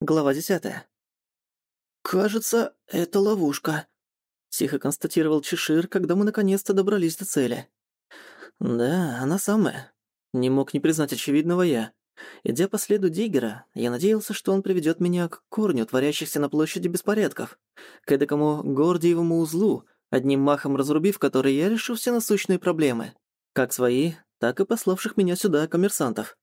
Глава десятая. «Кажется, это ловушка», — тихо констатировал Чешир, когда мы наконец-то добрались до цели. «Да, она самая. Не мог не признать очевидного я. Идя по следу Диггера, я надеялся, что он приведет меня к корню творящихся на площади беспорядков, к эдакому Гордиевому узлу, одним махом разрубив который я решу все насущные проблемы, как свои, так и пославших меня сюда коммерсантов.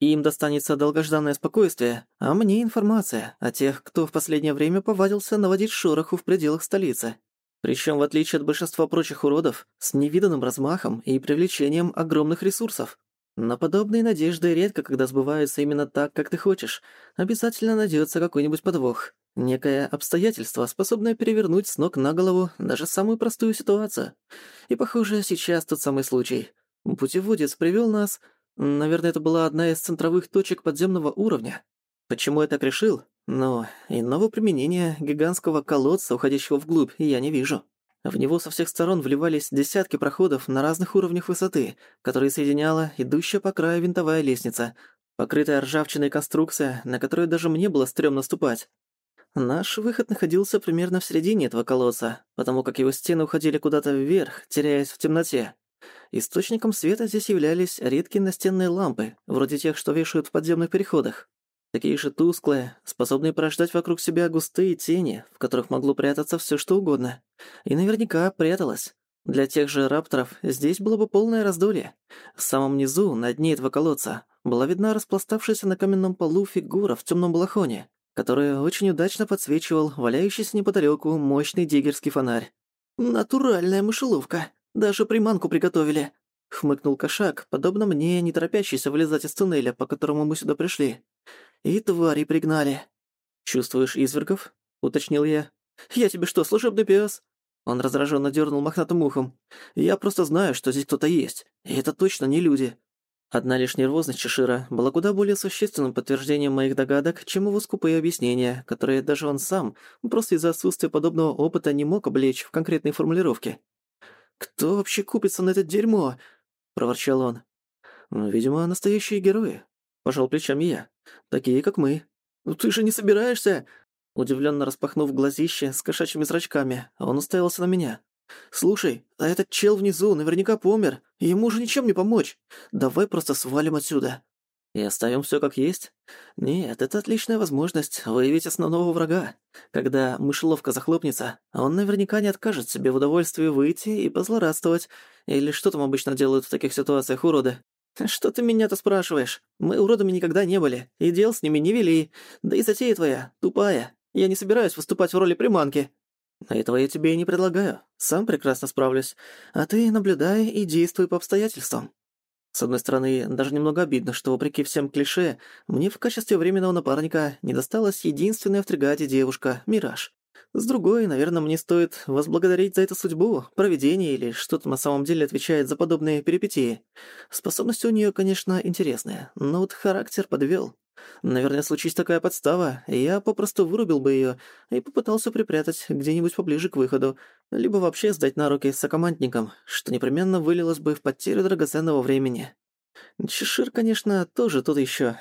Им достанется долгожданное спокойствие, а мне информация о тех, кто в последнее время повадился наводить шороху в пределах столицы. Причем, в отличие от большинства прочих уродов, с невиданным размахом и привлечением огромных ресурсов. Но подобные надежды редко когда сбываются именно так, как ты хочешь. Обязательно найдется какой-нибудь подвох. Некое обстоятельство, способное перевернуть с ног на голову даже самую простую ситуацию. И, похоже, сейчас тот самый случай. Путеводец привел нас Наверное, это была одна из центровых точек подземного уровня. Почему я так решил? Но иного применения гигантского колодца, уходящего вглубь, я не вижу. В него со всех сторон вливались десятки проходов на разных уровнях высоты, которые соединяла идущая по краю винтовая лестница, покрытая ржавчиной конструкция, на которую даже мне было стрёмно ступать. Наш выход находился примерно в середине этого колодца, потому как его стены уходили куда-то вверх, теряясь в темноте. Источником света здесь являлись редкие настенные лампы, вроде тех, что вешают в подземных переходах. Такие же тусклые, способные порождать вокруг себя густые тени, в которых могло прятаться все что угодно. И наверняка пряталось. Для тех же рапторов здесь было бы полное раздолье. В самом низу, на дне этого колодца, была видна распластавшаяся на каменном полу фигура в темном балахоне, которая очень удачно подсвечивал валяющийся неподалеку мощный диггерский фонарь. «Натуральная мышеловка», даже приманку приготовили», — хмыкнул кошак, подобно мне, не торопящийся вылезать из туннеля, по которому мы сюда пришли. «И твари пригнали». «Чувствуешь извергов?» — уточнил я. «Я тебе что, служебный пес?» Он раздраженно дернул мохнатым ухом. «Я просто знаю, что здесь кто-то есть, и это точно не люди». Одна лишь нервозность Чешира была куда более существенным подтверждением моих догадок, чем его скупые объяснения, которые даже он сам, просто из-за отсутствия подобного опыта, не мог облечь в конкретные формулировки. «Кто вообще купится на это дерьмо?» — проворчал он. «Ну, «Видимо, настоящие герои», — пожал плечами я. «Такие, как мы». «Ну ты же не собираешься?» Удивленно распахнув глазище с кошачьими зрачками, он уставился на меня. «Слушай, а этот чел внизу наверняка помер, ему же ничем не помочь. Давай просто свалим отсюда». И оставим все как есть? Нет, это отличная возможность выявить основного врага. Когда мышеловка захлопнется, он наверняка не откажет себе в удовольствии выйти и позлорадствовать. Или что там обычно делают в таких ситуациях уроды? Что ты меня-то спрашиваешь? Мы уродами никогда не были, и дел с ними не вели. Да и затея твоя, тупая. Я не собираюсь выступать в роли приманки. Этого я тебе и не предлагаю. Сам прекрасно справлюсь. А ты наблюдай и действуй по обстоятельствам. С одной стороны, даже немного обидно, что, вопреки всем клише, мне в качестве временного напарника не досталась единственная в Тригаде девушка — Мираж. С другой, наверное, мне стоит возблагодарить за это судьбу, провидение или что-то на самом деле отвечает за подобные перипетии. Способности у нее, конечно, интересные, но вот характер подвел. Наверное, случись такая подстава, я попросту вырубил бы ее и попытался припрятать где-нибудь поближе к выходу, либо вообще сдать на руки сокомандникам, что непременно вылилось бы в потерю драгоценного времени. Чешир, конечно, тоже тут еще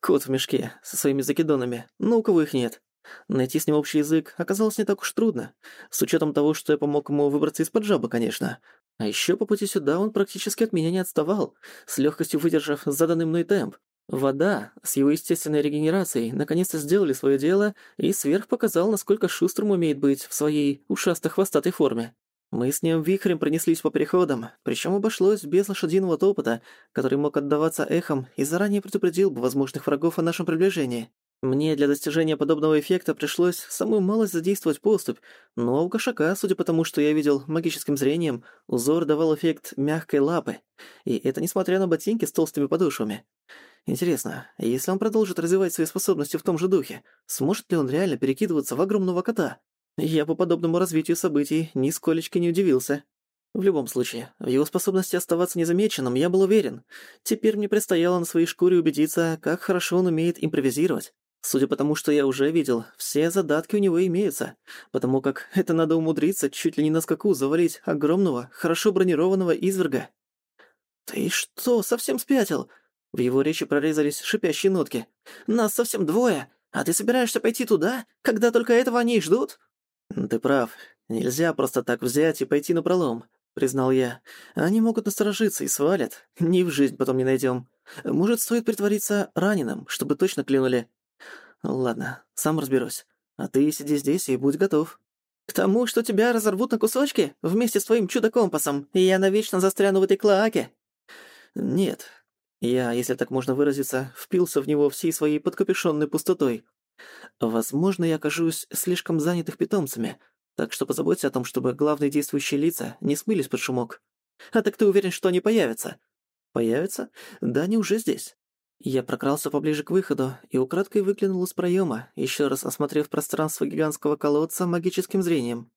кот в мешке со своими закидонами, но у кого их нет. Найти с ним общий язык оказалось не так уж трудно, с учетом того, что я помог ему выбраться из-под жаба, конечно. А еще по пути сюда он практически от меня не отставал, с легкостью выдержав заданный мной темп, Вода с его естественной регенерацией наконец-то сделали свое дело, и сверх показал, насколько шустрым умеет быть в своей ушасто-хвостатой форме. Мы с ним вихрем пронеслись по переходам, причем обошлось без лошадиного топота, который мог отдаваться эхом и заранее предупредил бы возможных врагов о нашем приближении. Мне для достижения подобного эффекта пришлось самую малость задействовать поступь, но у кошака, судя по тому, что я видел магическим зрением, узор давал эффект мягкой лапы, и это несмотря на ботинки с толстыми подошвами. Интересно, если он продолжит развивать свои способности в том же духе, сможет ли он реально перекидываться в огромного кота? Я по подобному развитию событий нисколечко не удивился. В любом случае, в его способности оставаться незамеченным я был уверен. Теперь мне предстояло на своей шкуре убедиться, как хорошо он умеет импровизировать. Судя по тому, что я уже видел, все задатки у него имеются, потому как это надо умудриться чуть ли не на скаку завалить огромного, хорошо бронированного изверга. «Ты что, совсем спятил?» В его речи прорезались шипящие нотки. «Нас совсем двое, А ты собираешься пойти туда, когда только этого они и ждут?» «Ты прав. Нельзя просто так взять и пойти на пролом», — признал я. «Они могут насторожиться и свалят. Ни в жизнь потом не найдем. Может, стоит притвориться раненым, чтобы точно клюнули?» «Ладно, сам разберусь. А ты сиди здесь и будь готов». «К тому, что тебя разорвут на кусочки вместе с твоим чудо-компасом, и я навечно застряну в этой клоаке?» «Нет. Я, если так можно выразиться, впился в него всей своей подкапюшонной пустотой. Возможно, я окажусь слишком занятых питомцами, так что позаботься о том, чтобы главные действующие лица не смылись под шумок. А так ты уверен, что они появятся?» «Появятся? Да они уже здесь». Я прокрался поближе к выходу и украдкой выглянул из проема, еще раз осмотрев пространство гигантского колодца магическим зрением.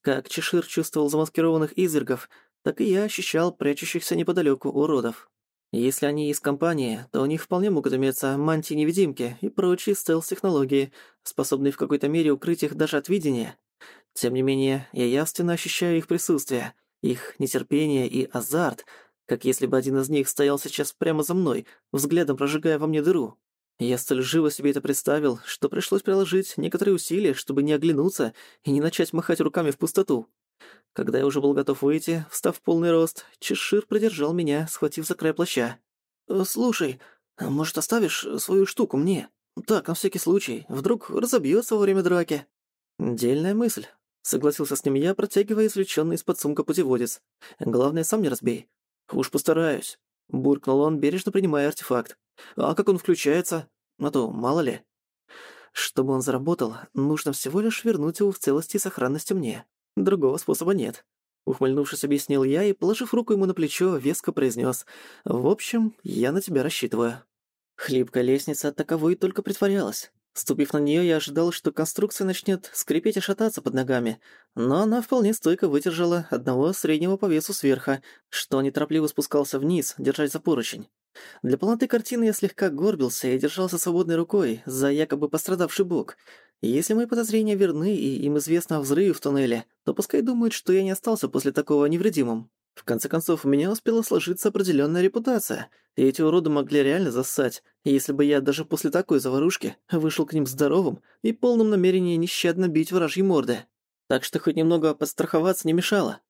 Как Чешир чувствовал замаскированных извергов, так и я ощущал прячущихся неподалеку уродов. Если они из компании, то у них вполне могут иметься мантии-невидимки и прочие стелс-технологии, способные в какой-то мере укрыть их даже от видения. Тем не менее, я явственно ощущаю их присутствие, их нетерпение и азарт — как если бы один из них стоял сейчас прямо за мной, взглядом прожигая во мне дыру. Я столь живо себе это представил, что пришлось приложить некоторые усилия, чтобы не оглянуться и не начать махать руками в пустоту. Когда я уже был готов выйти, встав в полный рост, Чешир придержал меня, схватив за край плаща. «Э, «Слушай, а может, оставишь свою штуку мне? Так, на всякий случай, вдруг разобьется во время драки». «Дельная мысль», — согласился с ним я, протягивая извлечённый из-под сумка путеводец. «Главное, сам не разбей. «Уж постараюсь», — буркнул он, бережно принимая артефакт. «А как он включается? А то, мало ли». Чтобы он заработал, нужно всего лишь вернуть его в целости и сохранности мне. Другого способа нет. Ухмыльнувшись, объяснил я и, положив руку ему на плечо, веско произнес: «В общем, я на тебя рассчитываю». Хлипкая лестница таковой только притворялась. Ступив на нее, я ожидал, что конструкция начнет скрипеть и шататься под ногами, но она вполне стойко выдержала одного среднего по весу сверха, что неторопливо спускался вниз, держась за поручень. Для полноты картины я слегка горбился и держался свободной рукой за якобы пострадавший бок. Если мои подозрения верны и им известно о взрыве в туннеле, то пускай думают, что я не остался после такого невредимым. В конце концов, у меня успела сложиться определенная репутация, и эти уроды могли реально зассать, если бы я даже после такой заварушки вышел к ним здоровым и полным намерения нещадно бить вражьи морды. Так что хоть немного подстраховаться не мешало.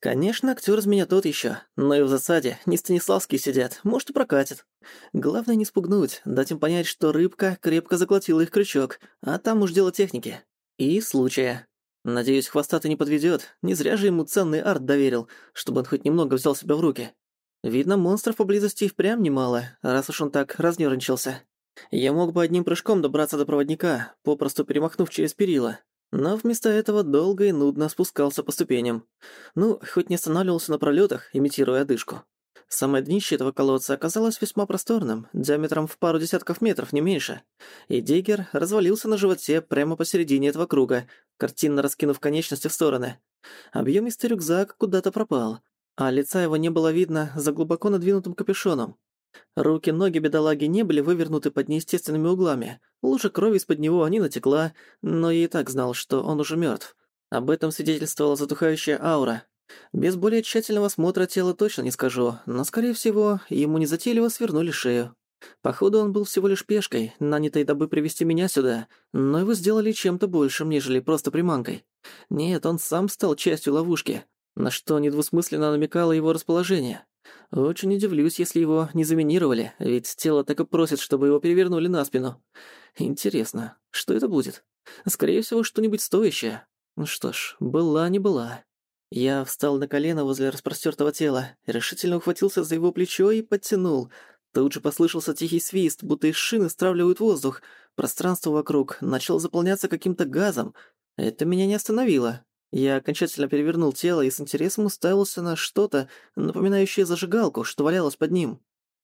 Конечно, актер из меня тот еще, но и в засаде не Станиславские сидят, может и прокатит. Главное не спугнуть, дать им понять, что рыбка крепко заглотила их крючок, а там уж дело техники. И случая. Надеюсь, хвостатый не подведет. Не зря же ему ценный арт доверил, чтобы он хоть немного взял себя в руки. Видно, монстров поблизости и впрямь немало, раз уж он так разнервничался. Я мог бы одним прыжком добраться до проводника, попросту перемахнув через перила. Но вместо этого долго и нудно спускался по ступеням. Ну, хоть не останавливался на пролетах, имитируя одышку. Самое днище этого колодца оказалось весьма просторным, диаметром в пару десятков метров, не меньше. И Диггер развалился на животе прямо посередине этого круга, картинно раскинув конечности в стороны. Объемистый рюкзак куда-то пропал, а лица его не было видно за глубоко надвинутым капюшоном. Руки-ноги бедолаги не были вывернуты под неестественными углами. Лужа крови из-под него не натекла, но я и так знал, что он уже мертв. Об этом свидетельствовала затухающая аура, без более тщательного осмотра тела точно не скажу, но, скорее всего, ему незатейливо свернули шею. Походу, он был всего лишь пешкой, нанятой дабы привести меня сюда, но его сделали чем-то большим, нежели просто приманкой. Нет, он сам стал частью ловушки, на что недвусмысленно намекало его расположение. Очень удивлюсь, если его не заминировали, ведь тело так и просит, чтобы его перевернули на спину. Интересно, что это будет? Скорее всего, что-нибудь стоящее. Ну что ж, была не была. Я встал на колено возле распростёртого тела, решительно ухватился за его плечо и подтянул. Тут же послышался тихий свист, будто из шины стравливают воздух. Пространство вокруг начало заполняться каким-то газом. Это меня не остановило. Я окончательно перевернул тело и с интересом уставился на что-то, напоминающее зажигалку, что валялось под ним.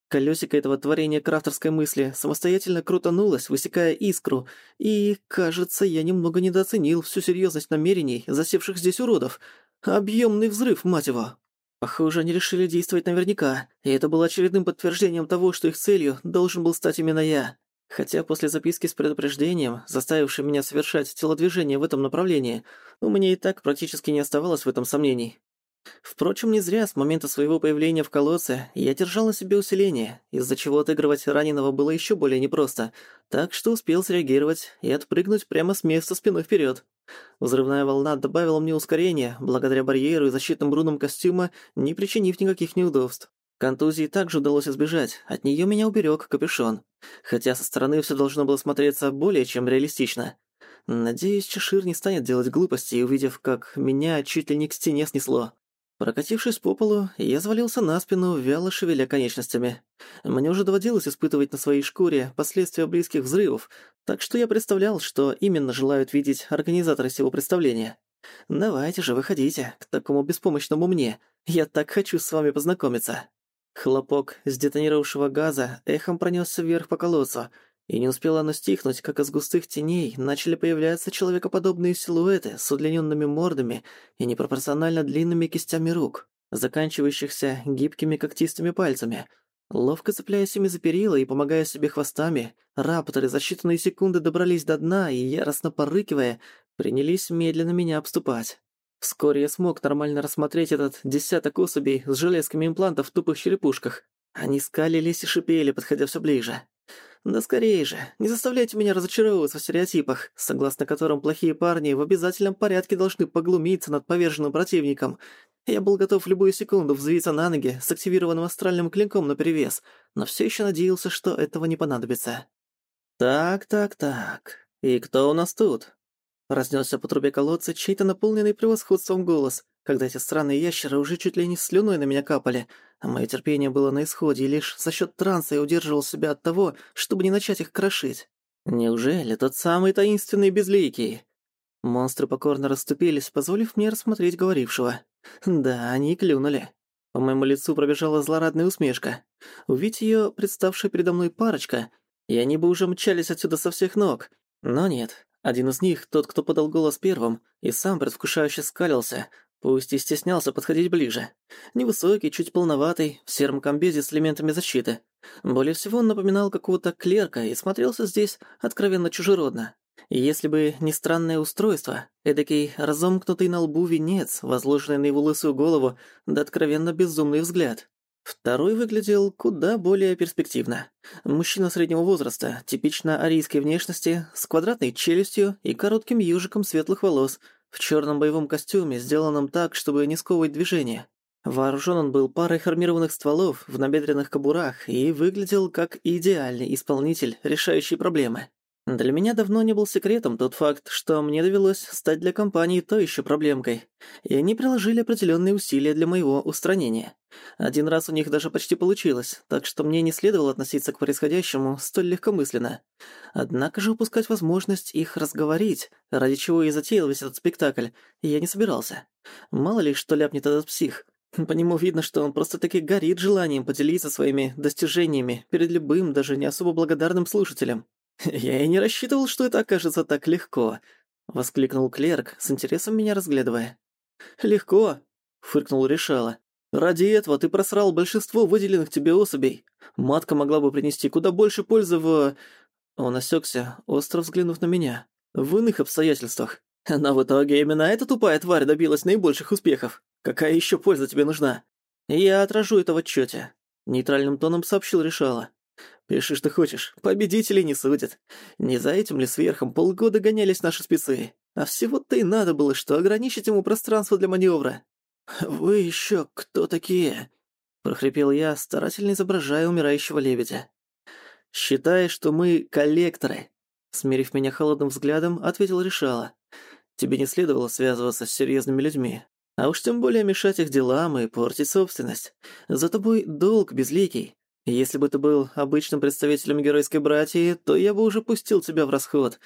Колёсико этого творения крафтерской мысли самостоятельно крутанулось, высекая искру, и, кажется, я немного недооценил всю серьёзность намерений засевших здесь уродов — Объемный взрыв, мать его! Похоже, они решили действовать наверняка, и это было очередным подтверждением того, что их целью должен был стать именно я. Хотя после записки с предупреждением, заставившей меня совершать телодвижение в этом направлении, у меня и так практически не оставалось в этом сомнений. Впрочем, не зря с момента своего появления в колодце я держал на себе усиление, из-за чего отыгрывать раненого было еще более непросто, так что успел среагировать и отпрыгнуть прямо с места спиной вперед. Взрывная волна добавила мне ускорение, благодаря барьеру и защитным рунам костюма, не причинив никаких неудобств. Контузии также удалось избежать, от нее меня уберег капюшон. Хотя со стороны все должно было смотреться более чем реалистично. Надеюсь, Чешир не станет делать глупости, увидев, как меня чуть ли не к стене снесло. Прокатившись по полу, я завалился на спину, вяло шевеля конечностями. Мне уже доводилось испытывать на своей шкуре последствия близких взрывов, так что я представлял, что именно желают видеть организаторы всего представления. «Давайте же, выходите, к такому беспомощному мне. Я так хочу с вами познакомиться». Хлопок с детонировавшего газа эхом пронесся вверх по колодцу, и не успело оно стихнуть, как из густых теней начали появляться человекоподобные силуэты с удлиненными мордами и непропорционально длинными кистями рук, заканчивающихся гибкими когтистыми пальцами. Ловко цепляясь ими за перила и помогая себе хвостами, рапторы за считанные секунды добрались до дна и, яростно порыкивая, принялись медленно меня обступать. Вскоре я смог нормально рассмотреть этот десяток особей с железками имплантов в тупых черепушках. Они скалились и шипели, подходя все ближе. Да скорее же, не заставляйте меня разочаровываться в стереотипах, согласно которым плохие парни в обязательном порядке должны поглумиться над поверженным противником. Я был готов в любую секунду взвиться на ноги с активированным астральным клинком наперевес, но все еще надеялся, что этого не понадобится. «Так, так, так. И кто у нас тут?» Разнесся по трубе колодца чей-то наполненный превосходством голос, когда эти странные ящеры уже чуть ли не слюной на меня капали, а мое терпение было на исходе, и лишь за счет транса я удерживал себя от того, чтобы не начать их крошить. Неужели тот самый таинственный безликий? Монстры покорно расступились, позволив мне рассмотреть говорившего. Да, они клюнули. По моему лицу пробежала злорадная усмешка. Увидеть её, представшая передо мной парочка, и они бы уже мчались отсюда со всех ног. Но нет, один из них, тот, кто подал голос первым, и сам предвкушающе скалился, Пусть и стеснялся подходить ближе. Невысокий, чуть полноватый, в сером комбезе с элементами защиты. Более всего он напоминал какого-то клерка и смотрелся здесь откровенно чужеродно. И если бы не странное устройство, эдакий разомкнутый на лбу венец, возложенный на его лысую голову, да откровенно безумный взгляд. Второй выглядел куда более перспективно. Мужчина среднего возраста, типично арийской внешности, с квадратной челюстью и коротким южиком светлых волос – в черном боевом костюме, сделанном так, чтобы не сковывать движение. Вооружен он был парой хромированных стволов в набедренных кобурах и выглядел как идеальный исполнитель, решающий проблемы. Для меня давно не был секретом тот факт, что мне довелось стать для компании той еще проблемкой, и они приложили определенные усилия для моего устранения. Один раз у них даже почти получилось, так что мне не следовало относиться к происходящему столь легкомысленно. Однако же упускать возможность их разговорить, ради чего и затеял весь этот спектакль, я не собирался. Мало ли, что ляпнет этот псих. По нему видно, что он просто-таки горит желанием поделиться своими достижениями перед любым, даже не особо благодарным слушателем. «Я и не рассчитывал, что это окажется так легко», — воскликнул клерк, с интересом меня разглядывая. «Легко», — фыркнул Решала. «Ради этого ты просрал большинство выделенных тебе особей. Матка могла бы принести куда больше пользы в...» Он осекся, остро взглянув на меня. «В иных обстоятельствах. Но в итоге именно эта тупая тварь добилась наибольших успехов. Какая еще польза тебе нужна?» «Я отражу это в отчете», — нейтральным тоном сообщил Решала. Пиши, что хочешь. Победителей не судят. Не за этим ли сверхом полгода гонялись наши спецы? А всего-то и надо было, что ограничить ему пространство для маневра. «Вы еще кто такие?» — прохрипел я, старательно изображая умирающего лебедя. «Считай, что мы коллекторы», — смирив меня холодным взглядом, ответил Решала. «Тебе не следовало связываться с серьезными людьми, а уж тем более мешать их делам и портить собственность. За тобой долг безликий, если бы ты был обычным представителем геройской братьи, то я бы уже пустил тебя в расход».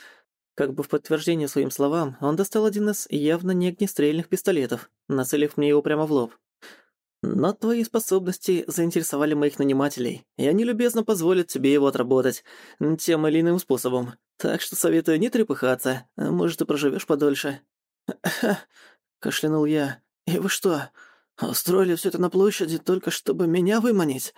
Как бы в подтверждение своим словам, он достал один из явно не огнестрельных пистолетов, нацелив мне его прямо в лоб. «Но твои способности заинтересовали моих нанимателей, и они любезно позволят тебе его отработать тем или иным способом. Так что советую не трепыхаться, может, и проживешь подольше». кашлянул я. «И вы что, устроили все это на площади только чтобы меня выманить?»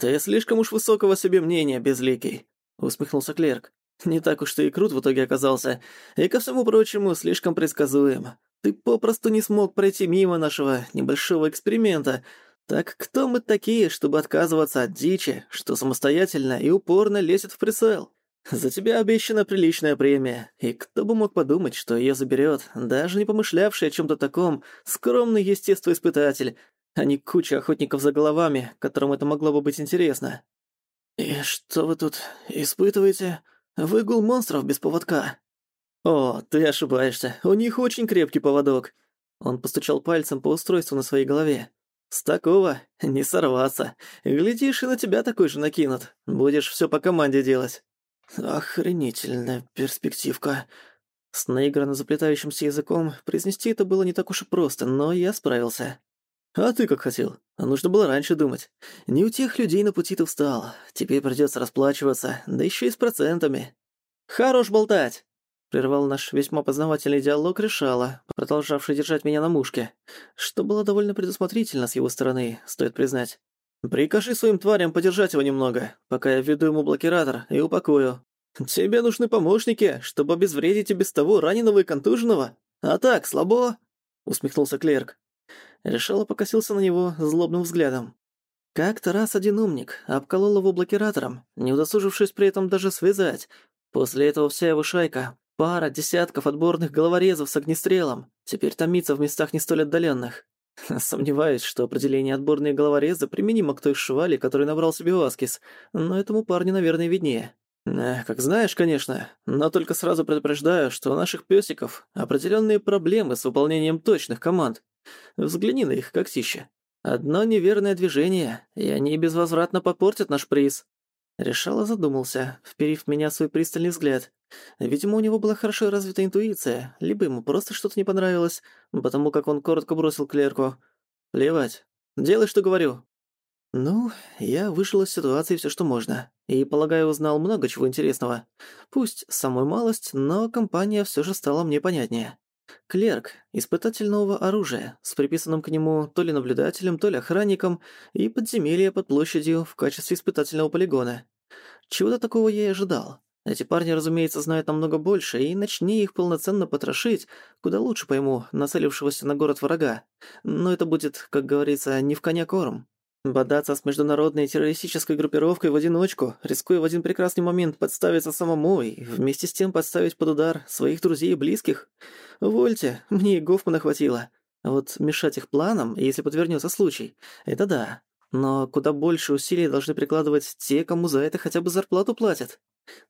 «Ты слишком уж высокого себе мнения, безликий», — усмехнулся клерк. «Не так уж ты и крут в итоге оказался, и ко всему прочему слишком предсказуем. Ты попросту не смог пройти мимо нашего небольшого эксперимента. Так кто мы такие, чтобы отказываться от дичи, что самостоятельно и упорно лезет в прицел? За тебя обещана приличная премия, и кто бы мог подумать, что её заберёт, даже не помышлявший о чём-то таком, скромный естествоиспытатель, а не куча охотников за головами, которым это могло бы быть интересно. «И что вы тут испытываете? Выгул монстров без поводка?» «О, ты ошибаешься, у них очень крепкий поводок». Он постучал пальцем по устройству на своей голове. «С такого не сорваться. Глядишь, и на тебя такой же накинут. Будешь всё по команде делать». «Охренительная перспективка». С наигранно заплетающимся языком произнести это было не так уж и просто, но я справился. «А ты как хотел? А нужно было раньше думать. Не у тех людей на пути ты встал. Теперь придётся расплачиваться, да ещё и с процентами». «Хорош болтать!» Прервал наш весьма познавательный диалог решала, продолжавший держать меня на мушке, что было довольно предусмотрительно с его стороны, стоит признать. «Прикажи своим тварям подержать его немного, пока я введу ему блокиратор и упакую. Тебе нужны помощники, чтобы обезвредить и без того раненого и контуженного. А так, слабо?» — усмехнулся клерк. Решала покосился на него злобным взглядом. Как-то раз один умник обколол его блокиратором, не удосужившись при этом даже связать. После этого вся его шайка, пара десятков отборных головорезов с огнестрелом, теперь томится в местах не столь отдаленных. Сомневаюсь, что определение «отборные головорезы» применимо к той швали, который набрал себе Васкис, но этому парню, наверное, виднее. Эх, как знаешь, конечно, но только сразу предупреждаю, что у наших пёсиков определённые проблемы с выполнением точных команд. Взгляни на их когтища. Одно неверное движение, и они безвозвратно попортят наш приз. Решала задумался, вперив в меня свой пристальный взгляд. Видимо, у него была хорошо развита интуиция, либо ему просто что-то не понравилось, потому как он коротко бросил клерку. «Плевать. Делай, что говорю». Ну, я вышел из ситуации все, что можно, и, полагаю, узнал много чего интересного. Пусть самую малость, но компания все же стала мне понятнее. Клерк, испытатель нового оружия, с приписанным к нему то ли наблюдателем, то ли охранником, и подземелье под площадью в качестве испытательного полигона. Чего-то такого я и ожидал. Эти парни, разумеется, знают намного больше, и начни их полноценно потрошить, куда лучше пойму нацелившегося на город врага. Но это будет, как говорится, не в коня корм. Бодаться с международной террористической группировкой в одиночку, рискуя в один прекрасный момент подставиться самому и вместе с тем подставить под удар своих друзей и близких. Вольте, мне и Гофмана хватило. Вот мешать их планам, если подвернется случай, это да. Но куда больше усилий должны прикладывать те, кому за это хотя бы зарплату платят.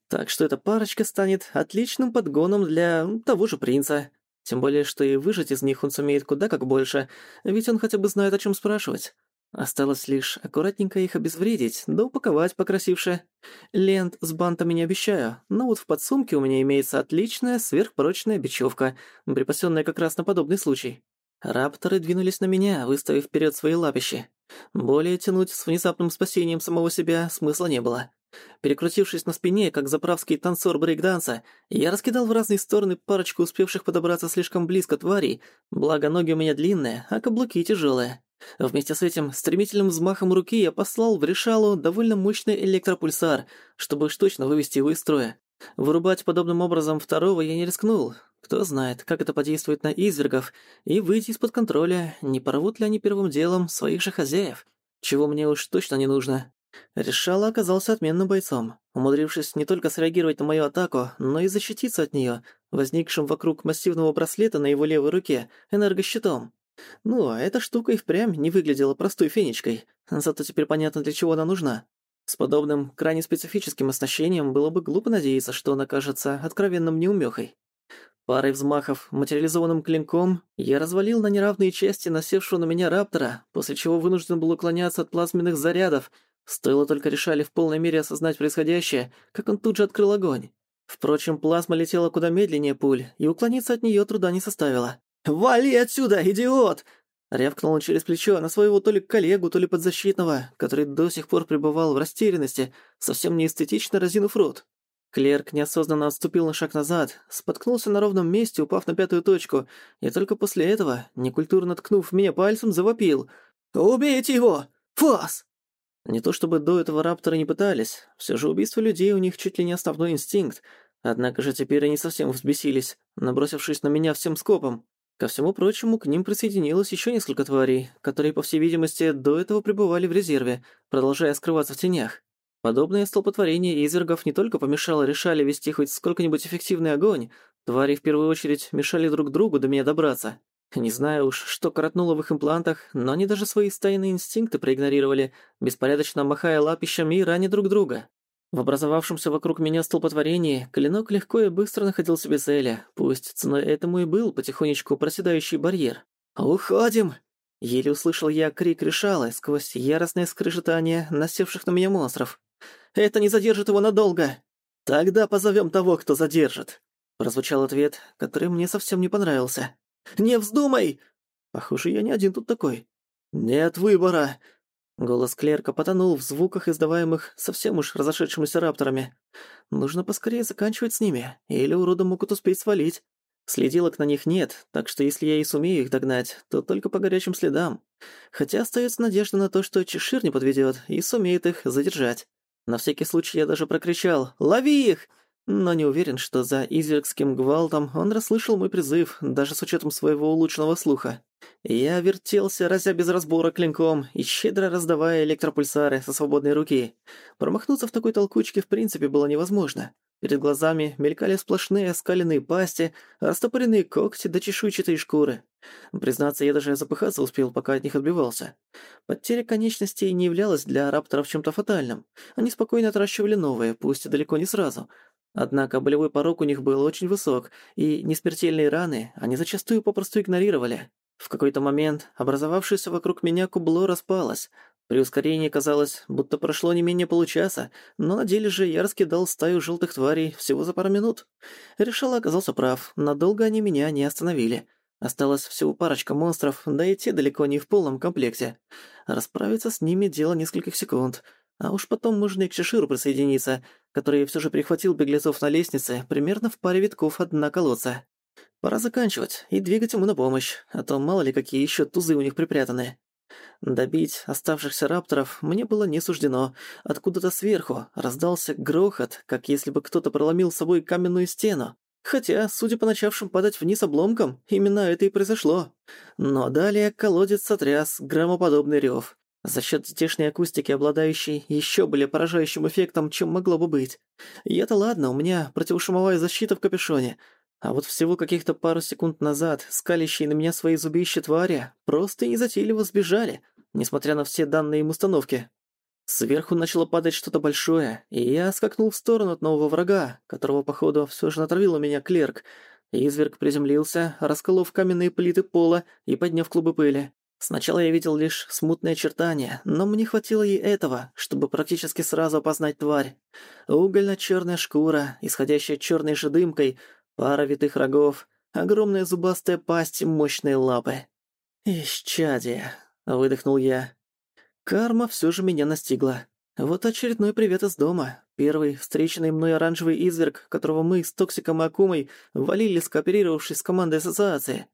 Так что эта парочка станет отличным подгоном для того же принца. Тем более, что и выжать из них он сумеет куда как больше, ведь он хотя бы знает, о чем спрашивать. Осталось лишь аккуратненько их обезвредить, да упаковать покрасивше. Лент с бантами не обещаю, но вот в подсумке у меня имеется отличная сверхпрочная бечевка, припасенная как раз на подобный случай. Рапторы двинулись на меня, выставив вперед свои лапищи. Более тянуть с внезапным спасением самого себя смысла не было. Перекрутившись на спине, как заправский танцор брейкданса, я раскидал в разные стороны парочку успевших подобраться слишком близко тварей, благо ноги у меня длинные, а каблуки тяжелые. Вместе с этим стремительным взмахом руки я послал в решалу довольно мощный электропульсар, чтобы уж точно вывести его из строя. Вырубать подобным образом второго я не рискнул. Кто знает, как это подействует на извергов, и выйти из-под контроля, не порвут ли они первым делом своих же хозяев, чего мне уж точно не нужно. Решала оказался отменным бойцом, умудрившись не только среагировать на мою атаку, но и защититься от нее, возникшим вокруг массивного браслета на его левой руке, энергощитом. Ну, а эта штука и впрямь не выглядела простой фенечкой, зато теперь понятно, для чего она нужна. С подобным крайне специфическим оснащением было бы глупо надеяться, что он окажется откровенным неумехой. Парой взмахов материализованным клинком я развалил на неравные части насевшего на меня раптора, после чего вынужден был уклоняться от плазменных зарядов. Стоило только решали в полной мере осознать происходящее, как он тут же открыл огонь. Впрочем, плазма летела куда медленнее пуль, и уклониться от нее труда не составило. «Вали отсюда, идиот!» Рявкнул он через плечо на своего то ли коллегу, то ли подзащитного, который до сих пор пребывал в растерянности, совсем не эстетично разинув рот. Клерк неосознанно отступил на шаг назад, споткнулся на ровном месте, упав на пятую точку, и только после этого, некультурно ткнув меня пальцем, завопил. «Убейте его! Фас!» Не то чтобы до этого рапторы не пытались, все же убийство людей у них чуть ли не основной инстинкт, однако же теперь они совсем взбесились, набросившись на меня всем скопом. Ко всему прочему, к ним присоединилось еще несколько тварей, которые, по всей видимости, до этого пребывали в резерве, продолжая скрываться в тенях. Подобное столпотворение извергов не только помешало решали вести хоть сколько-нибудь эффективный огонь, твари в первую очередь мешали друг другу до меня добраться. Не знаю уж, что коротнуло в их имплантах, но они даже свои стайные инстинкты проигнорировали, беспорядочно махая лапищами и раня друг друга. В образовавшемся вокруг меня столпотворении клинок легко и быстро находил себе цели, пусть ценой этому и был потихонечку проседающий барьер. «Уходим!» Еле услышал я крик решала сквозь яростное скрежетание насевших на меня монстров. «Это не задержит его надолго!» «Тогда позовем того, кто задержит!» Прозвучал ответ, который мне совсем не понравился. «Не вздумай!» Похоже, я не один тут такой. «Нет выбора!» Голос клерка потонул в звуках, издаваемых совсем уж разошедшимися рапторами. Нужно поскорее заканчивать с ними, или уроды могут успеть свалить. Следилок на них нет, так что если я и сумею их догнать, то только по горячим следам. Хотя остается надежда на то, что Чешир не подведет и сумеет их задержать. На всякий случай я даже прокричал «Лови их!» но не уверен, что за изергским гвалтом он расслышал мой призыв, даже с учетом своего улучшенного слуха. Я вертелся, разя без разбора клинком и щедро раздавая электропульсары со свободной руки. Промахнуться в такой толкучке в принципе было невозможно. Перед глазами мелькали сплошные оскаленные пасти, растопыренные когти до чешуйчатой шкуры. Признаться, я даже запыхаться успел, пока от них отбивался. Потеря конечностей не являлась для рапторов чем-то фатальным. Они спокойно отращивали новые, пусть и далеко не сразу. Однако болевой порог у них был очень высок, и несмертельные раны они зачастую попросту игнорировали. В какой-то момент образовавшееся вокруг меня кубло распалось. При ускорении казалось, будто прошло не менее получаса, но на деле же я раскидал стаю желтых тварей всего за пару минут. Решала оказался прав, надолго они меня не остановили. Осталось всего парочка монстров, да и те далеко не в полном комплекте. Расправиться с ними дело нескольких секунд — а уж потом можно и к Чеширу присоединиться, который все же прихватил беглецов на лестнице примерно в паре витков от дна колодца. Пора заканчивать и двигать ему на помощь, а то мало ли какие еще тузы у них припрятаны. Добить оставшихся рапторов мне было не суждено. Откуда-то сверху раздался грохот, как если бы кто-то проломил собой каменную стену. Хотя, судя по начавшим падать вниз обломкам, именно это и произошло. Но далее колодец сотряс громоподобный рев. За счет здешней акустики, обладающей еще более поражающим эффектом, чем могло бы быть. И это ладно, у меня противошумовая защита в капюшоне. А вот всего каких-то пару секунд назад скалящие на меня свои зубища твари просто незатейливо сбежали, несмотря на все данные им установки. Сверху начало падать что-то большое, и я скакнул в сторону от нового врага, которого, походу, все же натравил у меня клерк. Изверг приземлился, расколов каменные плиты пола и подняв клубы пыли. Сначала я видел лишь смутные очертания, но мне хватило и этого, чтобы практически сразу опознать тварь. Угольно-чёрная шкура, исходящая чёрной же дымкой, пара витых рогов, огромная зубастая пасть мощные лапы. «Исчадие», — выдохнул я. Карма всё же меня настигла. Вот очередной привет из дома. Первый, встреченный мной оранжевый изверг, которого мы с Токсиком и Акумой валили, скооперировавшись с командой ассоциации.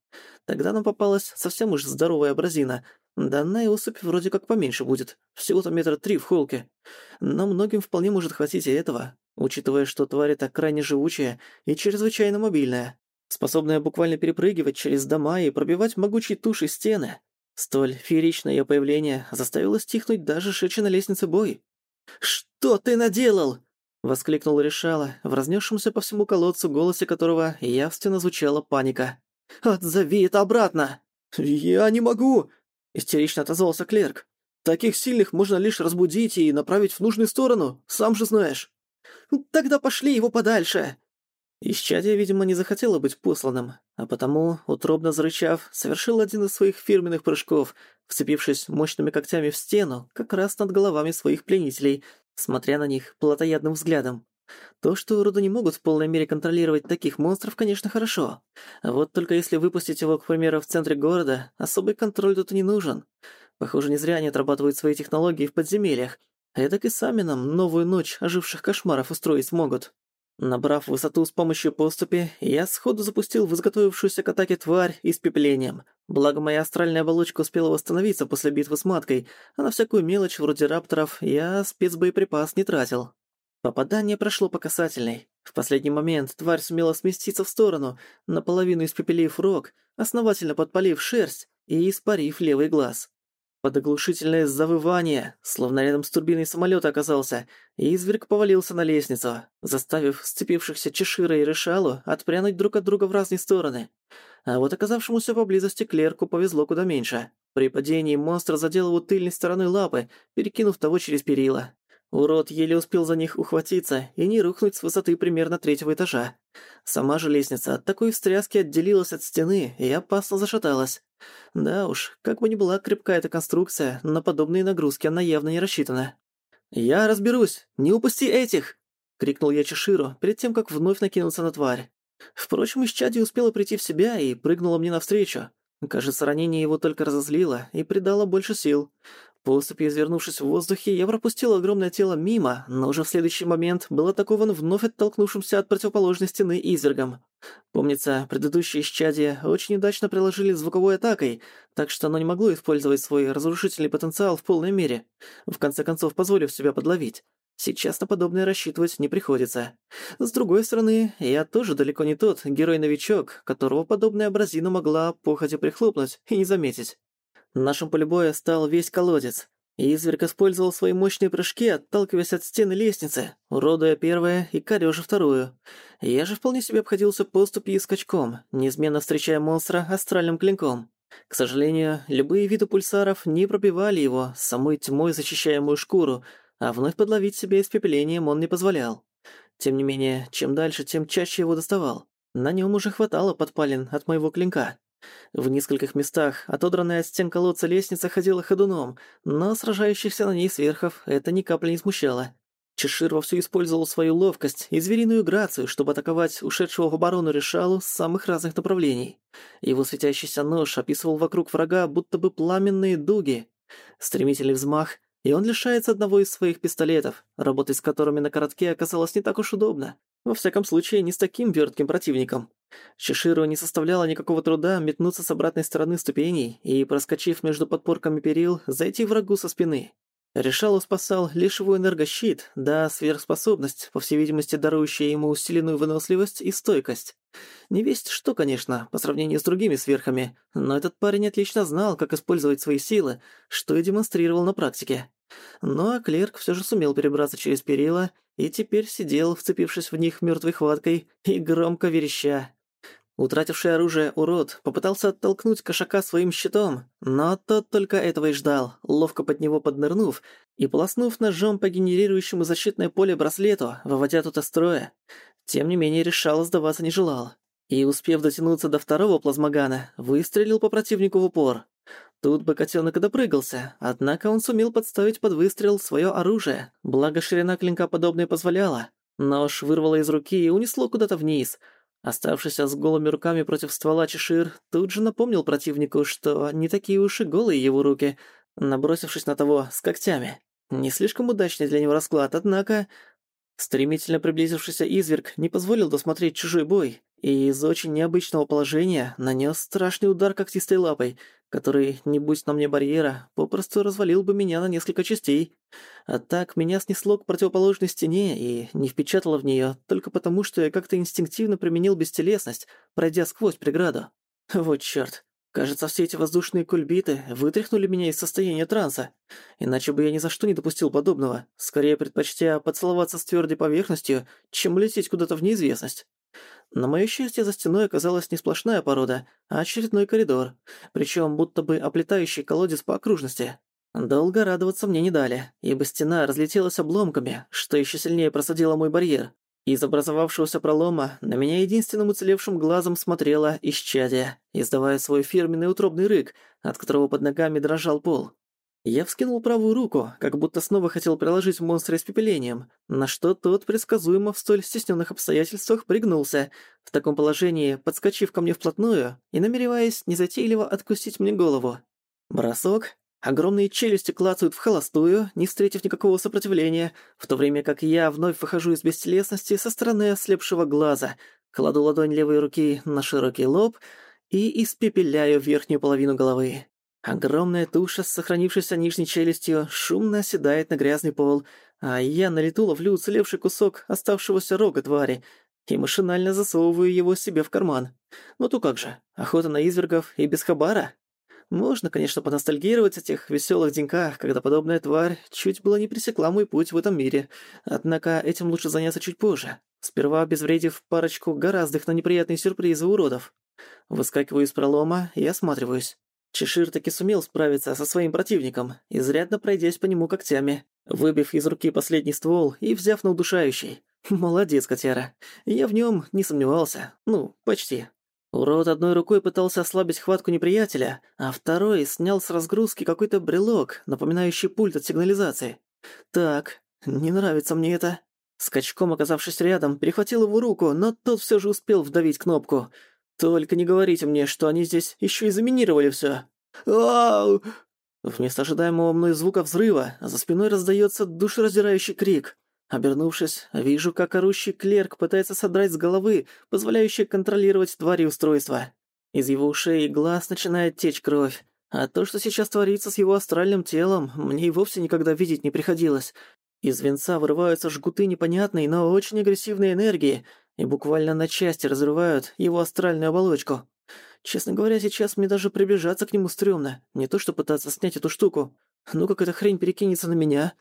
Тогда нам попалась совсем уж здоровая абразина. Данная особь вроде как поменьше будет, всего-то метра три в холке. Но многим вполне может хватить и этого, учитывая, что тварь эта крайне живучая и чрезвычайно мобильная, способная буквально перепрыгивать через дома и пробивать могучие туши стены. Столь фееричное ее появление заставило стихнуть даже шедший на лестнице бой. «Что ты наделал?» — воскликнул Решала, в разнесшемся по всему колодцу голосе которого явственно звучала паника. «Отзови это обратно!» «Я не могу!» — истерично отозвался клерк. «Таких сильных можно лишь разбудить и направить в нужную сторону, сам же знаешь». «Тогда пошли его подальше!» Исчадие, видимо, не захотело быть посланным, а потому, утробно зарычав, совершил один из своих фирменных прыжков, вцепившись мощными когтями в стену, как раз над головами своих пленителей, смотря на них плотоядным взглядом. То, что уроды не могут в полной мере контролировать таких монстров, конечно, хорошо. Вот только если выпустить его, к примеру, в центре города, особый контроль тут не нужен. Похоже, не зря они отрабатывают свои технологии в подземельях. Эдак и сами нам новую ночь оживших кошмаров устроить смогут. Набрав высоту с помощью поступи, я сходу запустил в изготовившуюся к атаке тварь испепелением. Благо моя астральная оболочка успела восстановиться после битвы с маткой, а на всякую мелочь вроде рапторов я спецбоеприпас не тратил. Попадание прошло по касательной. В последний момент тварь сумела сместиться в сторону, наполовину испепелив рог, основательно подпалив шерсть и испарив левый глаз. Под оглушительное завывание, словно рядом с турбиной самолета оказался, изверг повалился на лестницу, заставив сцепившихся Чешира и Решалу отпрянуть друг от друга в разные стороны. А вот оказавшемуся поблизости клерку повезло куда меньше. При падении монстр задел его тыльной стороной лапы, перекинув того через перила. Урод еле успел за них ухватиться и не рухнуть с высоты примерно третьего этажа. Сама же лестница от такой встряски отделилась от стены и опасно зашаталась. Да уж, как бы ни была крепка эта конструкция, на подобные нагрузки она явно не рассчитана. «Я разберусь! Не упусти этих!» — крикнул я Чеширу, перед тем, как вновь накинуться на тварь. Впрочем, Исчадие успела прийти в себя и прыгнула мне навстречу. Кажется, ранение его только разозлило и придало больше сил. Поступью извернувшись в воздухе, я пропустил огромное тело мимо, но уже в следующий момент был атакован вновь оттолкнувшимся от противоположной стены извергом. Помнится, предыдущие исчадия очень удачно приложили звуковой атакой, так что оно не могло использовать свой разрушительный потенциал в полной мере, в конце концов позволив себя подловить. Сейчас на подобное рассчитывать не приходится. С другой стороны, я тоже далеко не тот герой-новичок, которого подобная абразина могла походя прихлопнуть и не заметить. Нашим поле боя стал весь колодец. И изверг использовал свои мощные прыжки, отталкиваясь от стены лестницы, уродуя первое и корёжа вторую. Я же вполне себе обходился поступью и скачком, неизменно встречая монстра астральным клинком. К сожалению, любые виды пульсаров не пробивали его, самой тьмой защищаемую шкуру, а вновь подловить себе испепелением он не позволял. Тем не менее, чем дальше, тем чаще его доставал. На нём уже хватало подпалин от моего клинка. В нескольких местах отодранная от стен колодца лестница ходила ходуном, но сражающихся на ней сверхов это ни капли не смущало. Чешир вовсю использовал свою ловкость и звериную грацию, чтобы атаковать ушедшего в оборону решалу с самых разных направлений. Его светящийся нож описывал вокруг врага будто бы пламенные дуги. Стремительный взмах, и он лишается одного из своих пистолетов, работать с которыми на коротке оказалось не так уж удобно. Во всяком случае, не с таким вертким противником. Чеширу не составляло никакого труда метнуться с обратной стороны ступеней и, проскочив между подпорками перил, зайти врагу со спины. Решалу спасал лишь его энергощит, да сверхспособность, по всей видимости дарующая ему усиленную выносливость и стойкость. Не весть что, конечно, по сравнению с другими сверхами, но этот парень отлично знал, как использовать свои силы, что и демонстрировал на практике. Ну а клерк все же сумел перебраться через перила и теперь сидел, вцепившись в них мертвой хваткой и громко вереща. Утративший оружие урод попытался оттолкнуть кошака своим щитом, но тот только этого и ждал, ловко под него поднырнув и полоснув ножом по генерирующему защитное поле браслету, выводя тут из строя. Тем не менее решал сдаваться не желал. И, успев дотянуться до второго плазмогана, выстрелил по противнику в упор. Тут бы котенок допрыгался, однако он сумел подставить под выстрел свое оружие, благо ширина клинка подобное позволяла. Нож вырвало из руки и унесло куда-то вниз. Оставшийся с голыми руками против ствола Чешир тут же напомнил противнику, что не такие уж и голые его руки, набросившись на того с когтями. Не слишком удачный для него расклад, однако... Стремительно приблизившийся изверг не позволил досмотреть чужой бой и из очень необычного положения нанес страшный удар когтистой лапой, который, не будь на мне барьера, попросту развалил бы меня на несколько частей. А так меня снесло к противоположной стене и не впечатало в нее только потому, что я как-то инстинктивно применил бестелесность, пройдя сквозь преграду. Вот чёрт. Кажется, все эти воздушные кульбиты вытряхнули меня из состояния транса. Иначе бы я ни за что не допустил подобного, скорее предпочтя поцеловаться с твердой поверхностью, чем лететь куда-то в неизвестность. На моё счастье, за стеной оказалась не сплошная порода, а очередной коридор, причём будто бы оплетающий колодец по окружности. Долго радоваться мне не дали, ибо стена разлетелась обломками, что ещё сильнее просадило мой барьер. Из образовавшегося пролома на меня единственным уцелевшим глазом смотрела исчадие, издавая свой фирменный утробный рык, от которого под ногами дрожал пол. Я вскинул правую руку, как будто снова хотел приложить монстра испепелением, на что тот предсказуемо в столь стесненных обстоятельствах пригнулся, в таком положении подскочив ко мне вплотную и намереваясь незатейливо откусить мне голову. Бросок, Огромные челюсти клацают в холостую, не встретив никакого сопротивления, в то время как я вновь выхожу из бестелесности со стороны ослепшего глаза, кладу ладонь левой руки на широкий лоб и испепеляю верхнюю половину головы. Огромная туша с сохранившейся нижней челюстью шумно оседает на грязный пол, а я на лету ловлю уцелевший кусок оставшегося рога твари и машинально засовываю его себе в карман. Ну то как же, охота на извергов и без хабара? Можно, конечно, поностальгировать о тех веселых деньках, когда подобная тварь чуть было не пресекла мой путь в этом мире. Однако этим лучше заняться чуть позже. Сперва обезвредив парочку гораздо на неприятные сюрпризы уродов. Выскакиваю из пролома и осматриваюсь. Чешир таки сумел справиться со своим противником, изрядно пройдясь по нему когтями, выбив из руки последний ствол и взяв на удушающий. Молодец, котяра. Я в нем не сомневался. Ну, почти. Урод одной рукой пытался ослабить хватку неприятеля, а второй снял с разгрузки какой-то брелок, напоминающий пульт от сигнализации. Так, не нравится мне это. Скачком оказавшись рядом, перехватил его руку, но тот все же успел вдавить кнопку. Только не говорите мне, что они здесь еще и заминировали все. Ау! Вместо ожидаемого мной звука взрыва за спиной раздается душераздирающий крик. Обернувшись, вижу, как орущий клерк пытается содрать с головы, позволяющее контролировать твари устройства. Из его ушей и глаз начинает течь кровь. А то, что сейчас творится с его астральным телом, мне и вовсе никогда видеть не приходилось. Из венца вырываются жгуты непонятной, но очень агрессивной энергии и буквально на части разрывают его астральную оболочку. Честно говоря, сейчас мне даже приближаться к нему стрёмно, не то что пытаться снять эту штуку. Ну как эта хрень перекинется на меня,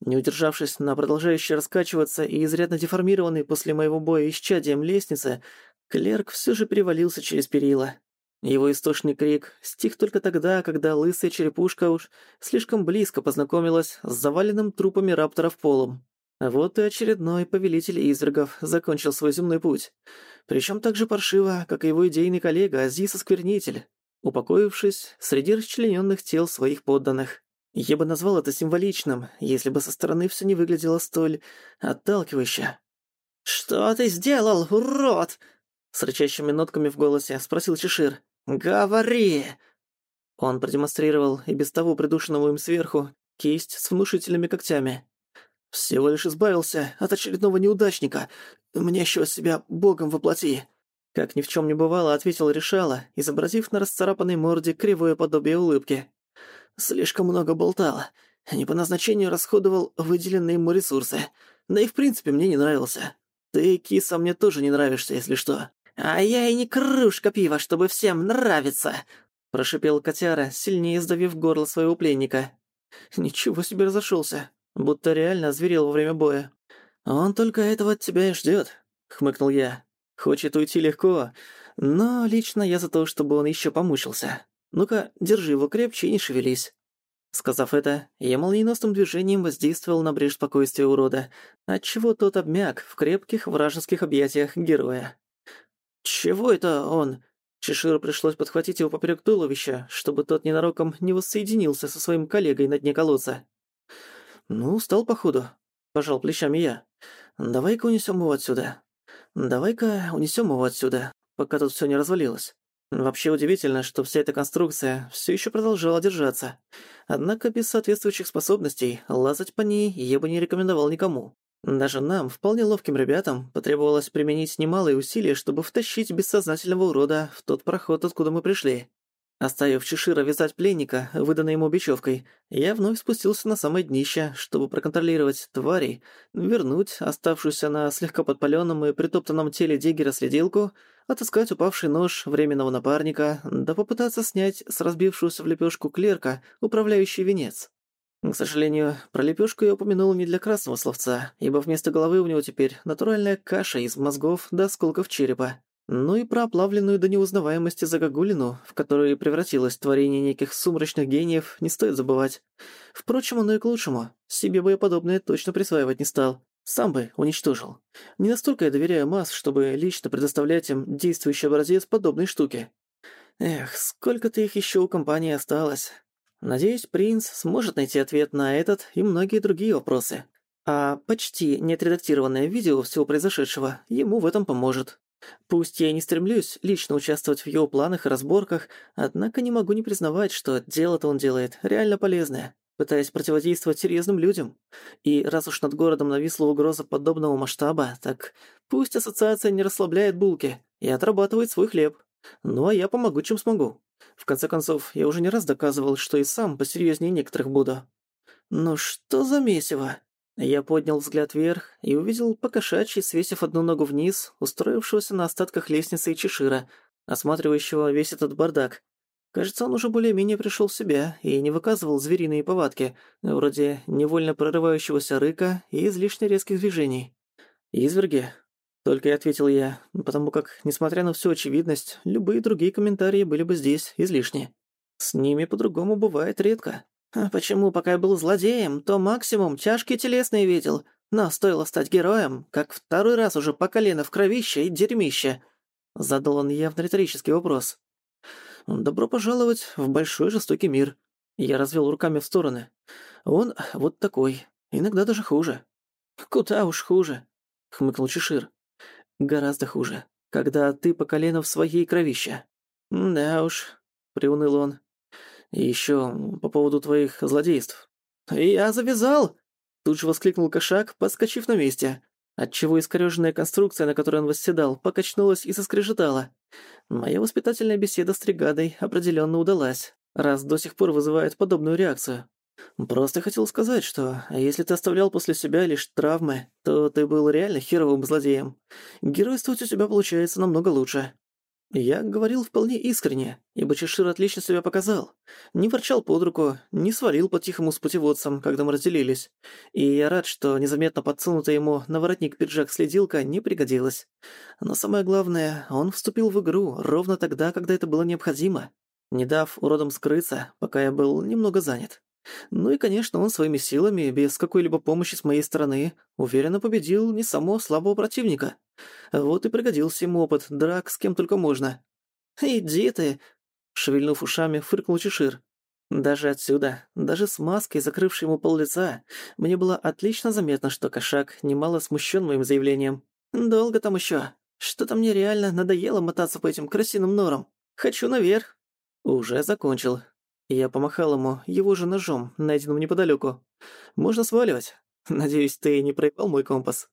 не удержавшись на продолжающей раскачиваться и изрядно деформированной после моего боя исчадием лестницы, клерк все же перевалился через перила. Его истошный крик стих только тогда, когда лысая черепушка уж слишком близко познакомилась с заваленным трупами рапторов полом. Вот и очередной повелитель извергов закончил свой земной путь. Причем так же паршиво, как и его идейный коллега Азис-осквернитель, упокоившись среди расчлененных тел своих подданных. Я бы назвал это символичным, если бы со стороны все не выглядело столь отталкивающе. «Что ты сделал, урод?» С рычащими нотками в голосе спросил Чешир. «Говори!» Он продемонстрировал и без того придушенному им сверху кисть с внушительными когтями. «Всего лишь избавился от очередного неудачника, мнящего себя богом воплоти». Как ни в чем не бывало, ответил Решала, изобразив на расцарапанной морде кривое подобие улыбки. Слишком много болтал. Не по назначению расходовал выделенные ему ресурсы. Да и в принципе мне не нравился. Ты, киса, мне тоже не нравишься, если что. А я и не кружка пива, чтобы всем нравиться, прошипел котяра, сильнее сдавив горло своего пленника. Ничего себе разошелся, будто реально озверел во время боя. Он только этого от тебя и ждет, хмыкнул я. Хочет уйти легко, но лично я за то, чтобы он еще помучился. Ну-ка, держи его крепче и не шевелись». Сказав это, я молниеносным движением воздействовал на брешь спокойствия урода, отчего тот обмяк в крепких вражеских объятиях героя. «Чего это он?» Чеширу пришлось подхватить его поперек туловища, чтобы тот ненароком не воссоединился со своим коллегой на дне колодца. «Ну, устал, походу», — пожал плечами я. «Давай-ка унесем его отсюда. Давай-ка унесем его отсюда, пока тут все не развалилось». Вообще удивительно, что вся эта конструкция все еще продолжала держаться. Однако без соответствующих способностей лазать по ней я бы не рекомендовал никому. Даже нам, вполне ловким ребятам, потребовалось применить немалые усилия, чтобы втащить бессознательного урода в тот проход, откуда мы пришли. Оставив Чешира вязать пленника, выданной ему бечевкой, я вновь спустился на самое днище, чтобы проконтролировать тварей, вернуть оставшуюся на слегка подпаленном и притоптанном теле Дегера следилку, отыскать упавший нож временного напарника, да попытаться снять с разбившегося в лепешку клерка управляющий венец. К сожалению, про лепешку я упомянул не для красного словца, ибо вместо головы у него теперь натуральная каша из мозгов до осколков черепа. Ну и про оплавленную до неузнаваемости загогулину, в которую превратилось творение неких сумрачных гениев, не стоит забывать. Впрочем, оно и к лучшему. Себе бы я подобное точно присваивать не стал. Сам бы уничтожил. Не настолько я доверяю масс, чтобы лично предоставлять им действующий образец подобной штуки. Эх, сколько-то их еще у компании осталось. Надеюсь, принц сможет найти ответ на этот и многие другие вопросы. А почти неотредактированное видео всего произошедшего ему в этом поможет. Пусть я и не стремлюсь лично участвовать в его планах и разборках, однако не могу не признавать, что дело-то он делает реально полезное, пытаясь противодействовать серьезным людям. И раз уж над городом нависла угроза подобного масштаба, так пусть ассоциация не расслабляет булки и отрабатывает свой хлеб. Ну а я помогу, чем смогу. В конце концов, я уже не раз доказывал, что и сам посерьезнее некоторых буду. Ну что за месиво? Я поднял взгляд вверх и увидел покошачьи, свесив одну ногу вниз, устроившегося на остатках лестницы и чешира, осматривающего весь этот бардак. Кажется, он уже более-менее пришел в себя и не выказывал звериные повадки, вроде невольно прорывающегося рыка и излишне резких движений. «Изверги?» — только и ответил я, потому как, несмотря на всю очевидность, любые другие комментарии были бы здесь излишни. С ними по-другому бывает редко. А почему, пока я был злодеем, то максимум чашки телесные видел, но стоило стать героем, как второй раз уже по колено в кровище и дерьмище. Задал он явно риторический вопрос. «Добро пожаловать в большой жестокий мир». Я развел руками в стороны. «Он вот такой, иногда даже хуже». «Куда уж хуже», — хмыкнул Чешир. «Гораздо хуже, когда ты по колено в своей кровище». «Да уж», — приуныл он. И еще по поводу твоих злодейств». «Я завязал!» Тут же воскликнул кошак, подскочив на месте, отчего искорёженная конструкция, на которой он восседал, покачнулась и соскрежетала. Моя воспитательная беседа с Тригадой определённо удалась, раз до сих пор вызывает подобную реакцию. Просто хотел сказать, что если ты оставлял после себя лишь травмы, то ты был реально херовым злодеем. Геройствовать у тебя получается намного лучше. Я говорил вполне искренне, ибо Чешир отлично себя показал. Не ворчал под руку, не свалил по-тихому с путеводцем, когда мы разделились. И я рад, что незаметно подсунутая ему на воротник пиджак-следилка не пригодилась. Но самое главное, он вступил в игру ровно тогда, когда это было необходимо, не дав уродам скрыться, пока я был немного занят. Ну и, конечно, он своими силами, без какой-либо помощи с моей стороны, уверенно победил не самого слабого противника. Вот и пригодился ему опыт драк с кем только можно. «Иди ты!» — шевельнув ушами, фыркнул Чешир. Даже отсюда, даже с маской, закрывшей ему пол лица, мне было отлично заметно, что кошак немало смущен моим заявлением. «Долго там еще? Что-то мне реально надоело мотаться по этим крысиным норам. Хочу наверх». «Уже закончил», я помахал ему его же ножом, найденным неподалеку. «Можно сваливать. Надеюсь, ты не проебал мой компас?»